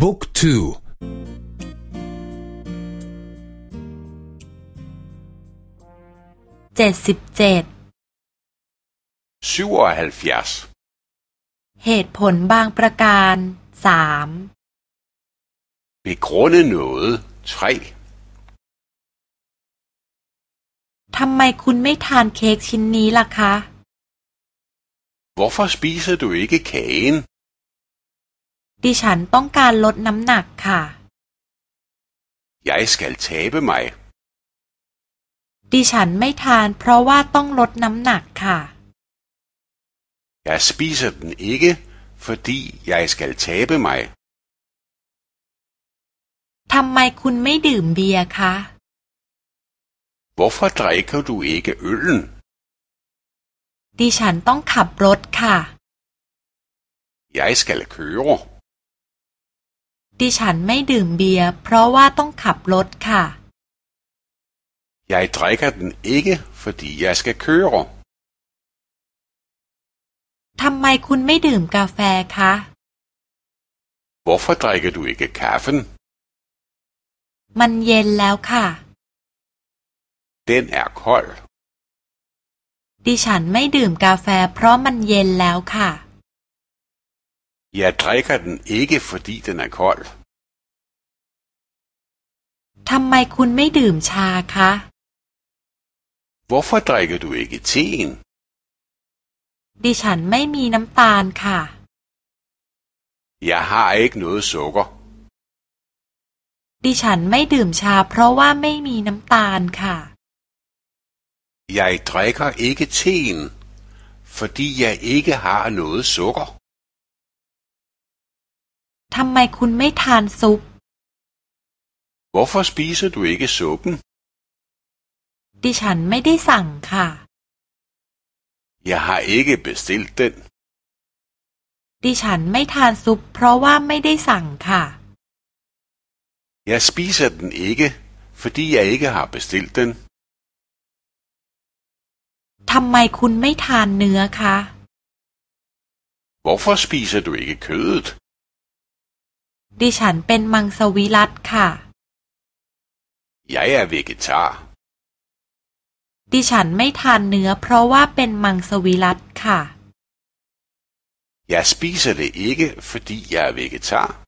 บุ๊กทูเจ็ดสิบเจ็ดเหตุผลบางประการสาม Begrunde noget ทำไมคุณไม่ทานเค้กชิ้นนี้ล่ะคะ Hvorfor spiser du ikke kagen? ดิฉันต้องการลดน้ำหนักค่ะ Jeg skal tabe mig. ดิฉันไม่ทานเพราะว่าต้องลดน้ำหนักค่ะ Jeg spiser den ikke, fordi jeg skal tabe mig. ทำไมคุณไม่ดื่มเบียร์คะ Hvorfor drikker du ikke øllen? ดิฉันต้องขับรถค่ะ Jeg skal køre. ดิฉันไม่ดื่มเบียร์เพราะว่าต้องขับรถค่ะ Jeg drikker den ikke, fordi jeg skal køre. ทำไมคุณไม่ดื่มกาแฟคะ Hvorfor drikker du ikke kaffen? มันเย็นแล้วค่ะ Den er kold. ดิฉันไม่ดื่มกาแฟเพราะมันเย็นแล้วค่ะ Jeg drikker den ikke, fordi den er kold. ทำไมคุณไม่ดื่มชาคะ Hvorfor drikker du ikke teen? ดิฉันไม่มีน้ำตาลค่ะ Jeg har ikke noget sukker. ดิฉันไม่ดื่มชาเพราะว่าไม่มีน้ำตาลค่ะ Jeg drikker ikke teen, fordi jeg ikke har noget sukker. ทำไมคุณไม่ทานซุป Hvorfor spiser du ikke suppen? ดิฉันไม่ได้สั่งค่ะ Jeg har ikke bestilt den. ดิฉันไม่ทานซุปเพราะว่าไม่ได้สั่งค่ะ Jeg spiser den ikke, fordi jeg ikke har bestilt den. ทำไมคุณไม่ทานเนื้อคะ Hvorfor spiser du ikke kødet? ดิฉันเป็นมังสวิรัตค่ะ Jeg er vegetar. ดิฉันไม่ทานเนื้อเพราะว่าเป็นมังสวิรัตค่ะ Jeg spiser det ikke, fordi jeg er vegetar.